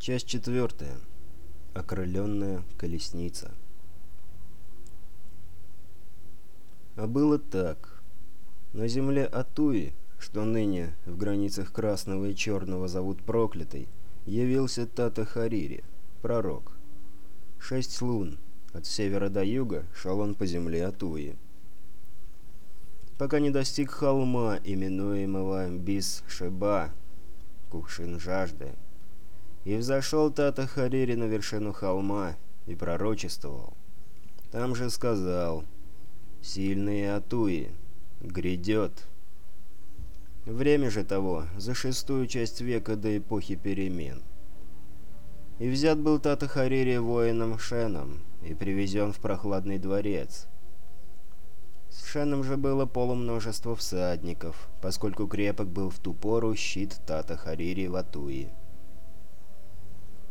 Часть четвертая. Окрыленная колесница. А было так. На земле Атуи, что ныне в границах Красного и Черного зовут Проклятой, явился Тата Харири, пророк. Шесть лун. От севера до юга шел он по земле Атуи. Пока не достиг холма, именуемого Бис-Шеба, кувшин жажды, и взошел Тата Харири на вершину холма и пророчествовал. Там же сказал «Сильные Атуи, грядет». Время же того, за шестую часть века до эпохи перемен. И взят был Тата Харири воином Шеном и привезен в прохладный дворец. С Шеном же было полумножество всадников, поскольку крепок был в ту пору щит Тата Харири в Атуи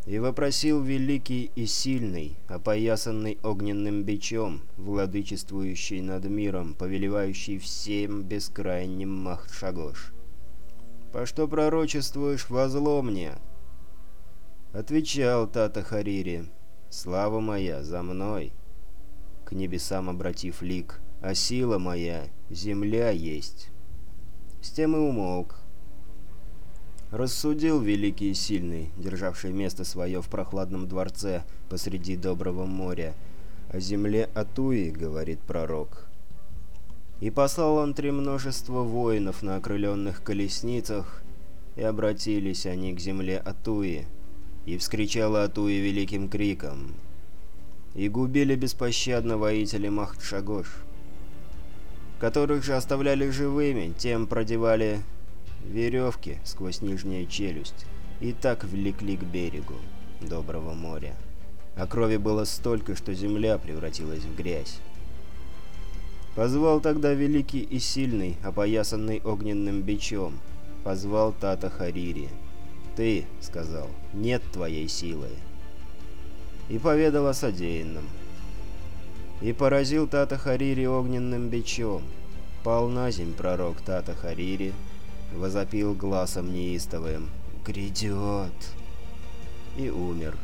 и вопросил великий и сильный, опоясанный огненным бичом, владычествующий над миром, повелевающий всем бескрайним Махшагош. «По что пророчествуешь, возло мне?» Отвечал Тата Харири, «Слава моя за мной!» К небесам обратив лик, «А сила моя, земля есть!» С тем и умолк, Рассудил великий и сильный, державший место свое в прохладном дворце посреди доброго моря. «О земле Атуи», — говорит пророк. И послал он три множества воинов на окрыленных колесницах, и обратились они к земле Атуи, и вскричала Атуи великим криком. И губили беспощадно воители Махтшагош, которых же оставляли живыми, тем продевали Веревки сквозь нижнюю челюсть и так влекли к берегу доброго моря. А крови было столько, что земля превратилась в грязь. Позвал тогда великий и сильный, опоясанный огненным бичом. Позвал Тата Харири. «Ты», — сказал, — «нет твоей силы». И поведал о содеянном. И поразил Тата Харири огненным бичом. Пал на земь пророк Тата Харири, возопил глазом неистовым. «Грядет!» И умер.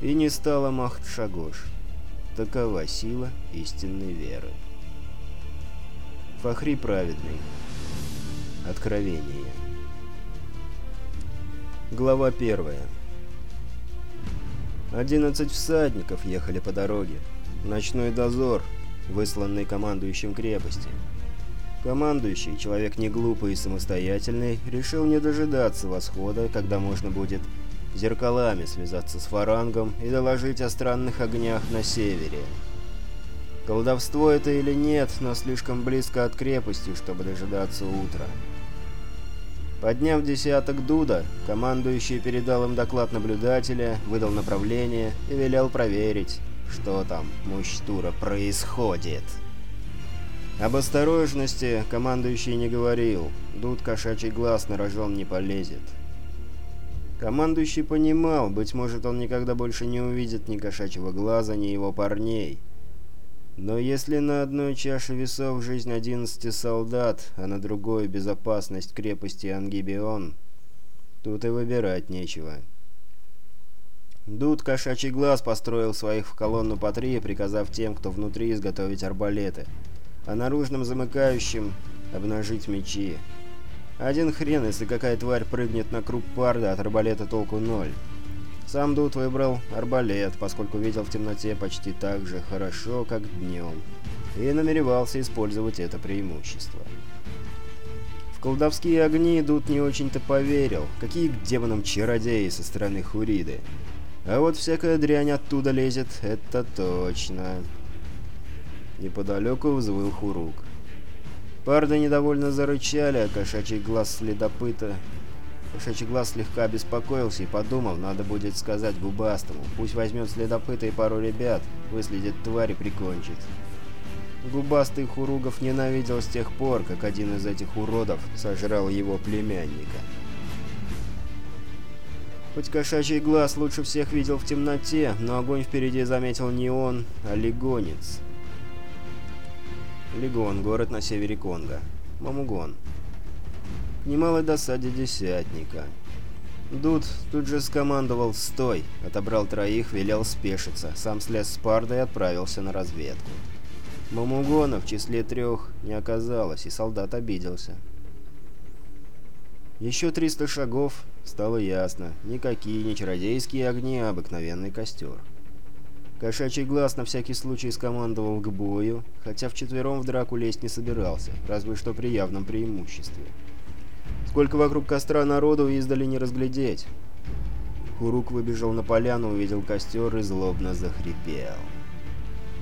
И не стало махт шагош Такова сила истинной веры. Фахри праведный. Откровение. Глава первая. Одиннадцать всадников ехали по дороге. Ночной дозор, высланный командующим крепости. Командующий, человек не глупый и самостоятельный, решил не дожидаться восхода, когда можно будет зеркалами связаться с фарангом и доложить о странных огнях на севере. Колдовство это или нет, но слишком близко от крепости, чтобы дожидаться утра. Подняв десяток Дуда, командующий передал им доклад наблюдателя, выдал направление и велел проверить, что там, муштура, происходит. Об осторожности командующий не говорил, дуд кошачий глаз на рожон не полезет. Командующий понимал, быть может он никогда больше не увидит ни кошачьего глаза, ни его парней. Но если на одной чаше весов жизнь 11 солдат, а на другой безопасность крепости Ангибион, тут и выбирать нечего. Дуд кошачий глаз построил своих в колонну по три, приказав тем, кто внутри, изготовить арбалеты. «Арбалеты» а наружным замыкающим обнажить мечи. Один хрен, если какая тварь прыгнет на круг парда, от арбалета толку ноль. Сам Дут выбрал арбалет, поскольку видел в темноте почти так же хорошо, как днем, и намеревался использовать это преимущество. В колдовские огни Дут не очень-то поверил, какие к демонам чародеи со стороны Хуриды. А вот всякая дрянь оттуда лезет, это точно. Неподалеку взвыл Хурук. Парды недовольно зарычали, а кошачий глаз следопыта... Кошачий глаз слегка обеспокоился и подумал, надо будет сказать губастому. Пусть возьмет следопыта и пару ребят, выследит тварь и прикончит. Губастый Хуругов ненавидел с тех пор, как один из этих уродов сожрал его племянника. Хоть кошачий глаз лучше всех видел в темноте, но огонь впереди заметил не он, а легонец. Легон, город на севере Конго. Мамугон. К немалой досаде десятника. Дуд тут же скомандовал «Стой!», отобрал троих, велел спешиться, сам слез с парда и отправился на разведку. Мамугона в числе трех не оказалось, и солдат обиделся. Еще 300 шагов, стало ясно, никакие не чародейские огни, а обыкновенный костер. Кошачий глаз на всякий случай скомандовал к бою, хотя вчетвером в драку лезть не собирался, разве что при явном преимуществе. Сколько вокруг костра народу издали не разглядеть. Хурук выбежал на поляну, увидел костер и злобно захрипел.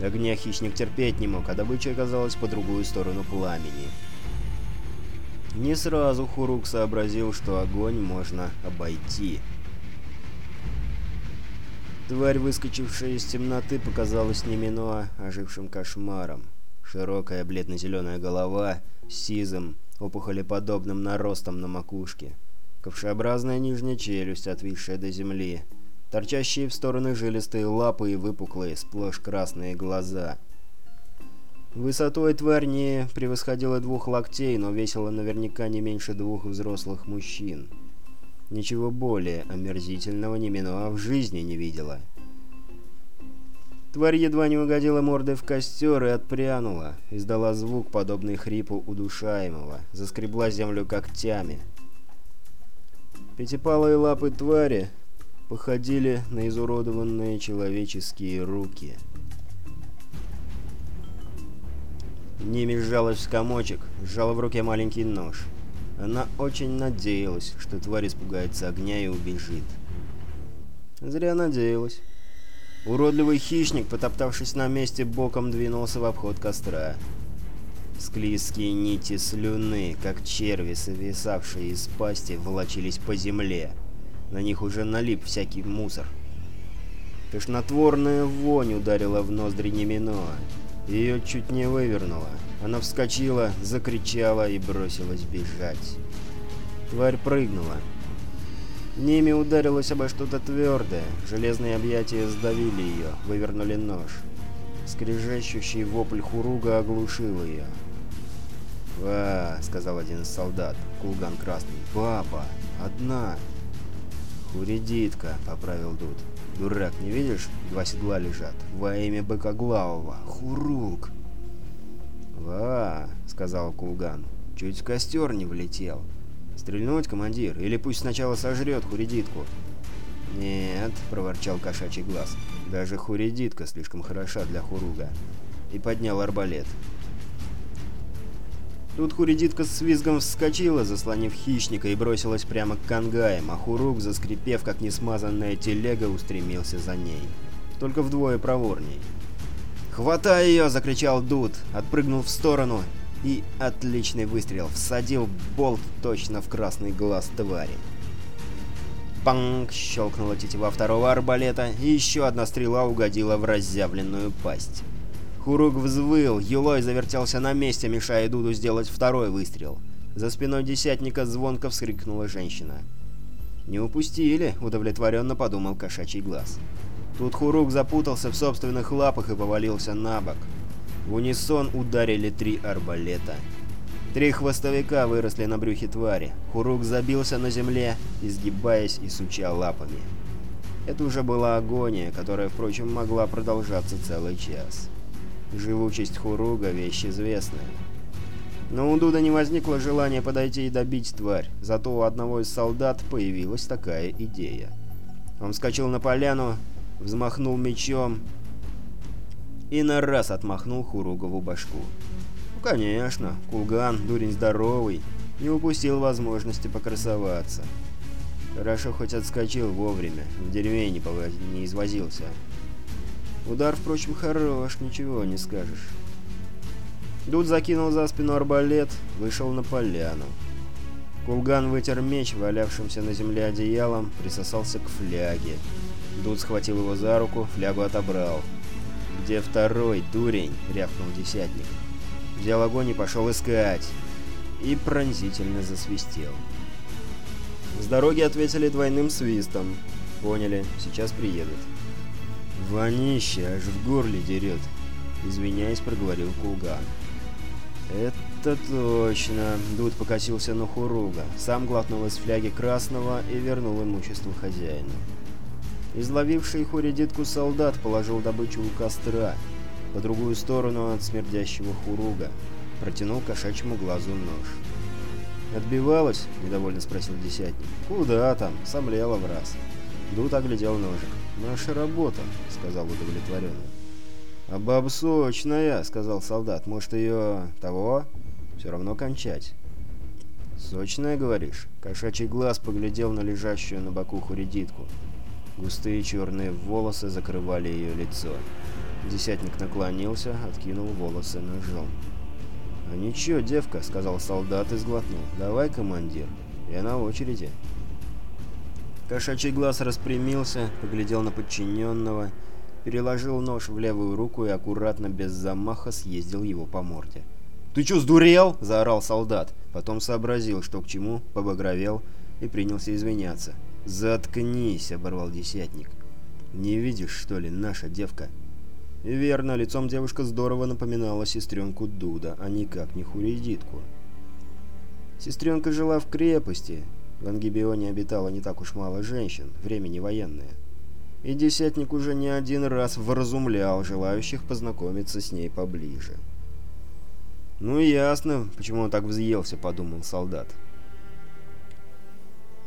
Огня хищник терпеть не мог, а добыча оказалась по другую сторону пламени. Не сразу Хурук сообразил, что огонь можно обойти. Тварь, выскочившая из темноты, показалась не Миноа, ожившим кошмаром. Широкая бледно-зеленая голова с сизым, опухолеподобным наростом на макушке. Ковшеобразная нижняя челюсть, отвисшая до земли. Торчащие в стороны жилистые лапы и выпуклые, сплошь красные глаза. Высотой тварь не превосходила двух локтей, но весила наверняка не меньше двух взрослых мужчин. Ничего более омерзительного Неминуа в жизни не видела. Тварь едва не угодила мордой в костер и отпрянула, издала звук, подобный хрипу удушаемого, заскребла землю когтями. Пятипалые лапы твари походили на изуродованные человеческие руки. Ними сжалась в комочек, сжала в руке маленький нож — она очень надеялась, что тварь испугается огня и убежит. Зря надеялась. Уродливый хищник, потоптавшись на месте, боком двинулся в обход костра. Склизкие нити слюны, как черви, совисавшие из пасти, волочились по земле. На них уже налип всякий мусор. Тошнотворная вонь ударила в ноздри Немино. Ее чуть не вывернуло. Она вскочила, закричала и бросилась бежать. Тварь прыгнула. Ними ударилась обо что-то твердое. Железные объятия сдавили ее, вывернули нож. Скрежещущий вопль хуруга оглушил ее. «Ва!» — сказал один из солдат, кулган красный. «Баба! Одна!» «Хуридитка!» — поправил Дуд. «Дурак, не видишь? Два седла лежат. Во имя Быкоглавого! хуруг. «Ва!» — сказал Кулган. «Чуть в костер не влетел. Стрельнуть, командир? Или пусть сначала сожрет хуридитку?» «Нет», — проворчал кошачий глаз. «Даже хуридитка слишком хороша для хуруга». И поднял арбалет. Тут хуридитка с визгом вскочила, заслонив хищника, и бросилась прямо к кангаям, а хурук, заскрипев как несмазанная телега, устремился за ней. Только вдвое проворней. «Хватай ее!» — закричал Дуд, отпрыгнул в сторону и отличный выстрел всадил болт точно в красный глаз твари. Панк! Щелкнула тетива второго арбалета, и еще одна стрела угодила в разъявленную пасть. Хурук взвыл, Юлой завертелся на месте, мешая Дуду сделать второй выстрел. За спиной десятника звонко вскрикнула женщина. «Не упустили», — удовлетворенно подумал «Кошачий глаз». Тут Хурук запутался в собственных лапах и повалился на бок. В унисон ударили три арбалета. Три хвостовика выросли на брюхе твари. Хурук забился на земле, изгибаясь и суча лапами. Это уже была агония, которая, впрочем, могла продолжаться целый час. Живучесть Хуруга – вещь известная. Но у Дуда не возникло желания подойти и добить тварь, зато у одного из солдат появилась такая идея. Он вскочил на поляну взмахнул мечом и на раз отмахнул Хуругову башку. Ну, конечно, Кулган, дурень здоровый, не упустил возможности покрасоваться. Хорошо хоть отскочил вовремя, в дерьме не, пов... не извозился. Удар, впрочем, хорош, ничего не скажешь. Дуд закинул за спину арбалет, вышел на поляну. Кулган вытер меч, валявшимся на земле одеялом, присосался к фляге. Дуд схватил его за руку, флягу отобрал. «Где второй, дурень?» — рявкнул десятник. Взял огонь и пошел искать. И пронзительно засвистел. С дороги ответили двойным свистом. Поняли, сейчас приедут. «Вонище, аж в горле дерет!» — извиняясь, проговорил Кулган. «Это точно!» — Дуд покосился на Хуруга, сам глотнул из фляги красного и вернул имущество хозяину. Изловивший Хуридитку солдат положил добычу у костра, по другую сторону от смердящего хуруга, протянул кошачьему глазу нож. «Отбивалась?» – недовольно спросил десятник. «Куда там? Сомлела в раз». Дут оглядел ножик. «Наша работа», – сказал удовлетворенно. «А баба сочная», – сказал солдат. «Может, ее... того? Все равно кончать». «Сочная, говоришь?» Кошачий глаз поглядел на лежащую на боку хуридитку. Густые черные волосы закрывали ее лицо. Десятник наклонился, откинул волосы ножом. «А ничего, девка», — сказал солдат и сглотнул. «Давай, командир, я на очереди». Кошачий глаз распрямился, поглядел на подчиненного, переложил нож в левую руку и аккуратно, без замаха, съездил его по морде. «Ты чё, сдурел?» — заорал солдат. Потом сообразил, что к чему, побагровел и принялся извиняться. «Заткнись!» — оборвал десятник. «Не видишь, что ли, наша девка?» И верно, лицом девушка здорово напоминала сестренку Дуда, а никак не Хуридитку. Сестренка жила в крепости. В Ангибионе обитало не так уж мало женщин, времени военное. И Десятник уже не один раз вразумлял желающих познакомиться с ней поближе. «Ну ясно, почему он так взъелся», — подумал солдат.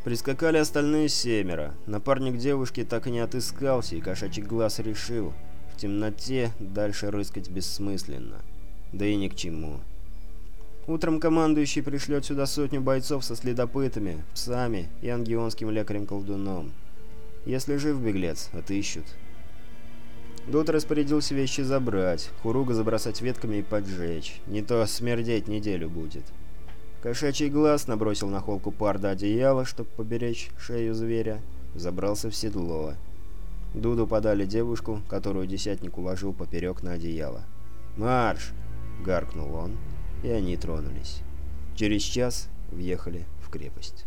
Прискакали остальные семеро. Напарник девушки так и не отыскался, и кошачий глаз решил. В темноте дальше рыскать бессмысленно. Да и ни к чему. Утром командующий пришлет сюда сотню бойцов со следопытами, псами и ангионским лекарем-колдуном. Если жив беглец, отыщут. Дот распорядился вещи забрать, хуруга забросать ветками и поджечь. Не то смердеть неделю будет. Кошачий глаз набросил на холку парда одеяло, чтобы поберечь шею зверя, забрался в седло. Дуду подали девушку, которую десятник уложил поперек на одеяло. «Марш!» — гаркнул он, и они тронулись. Через час въехали в крепость.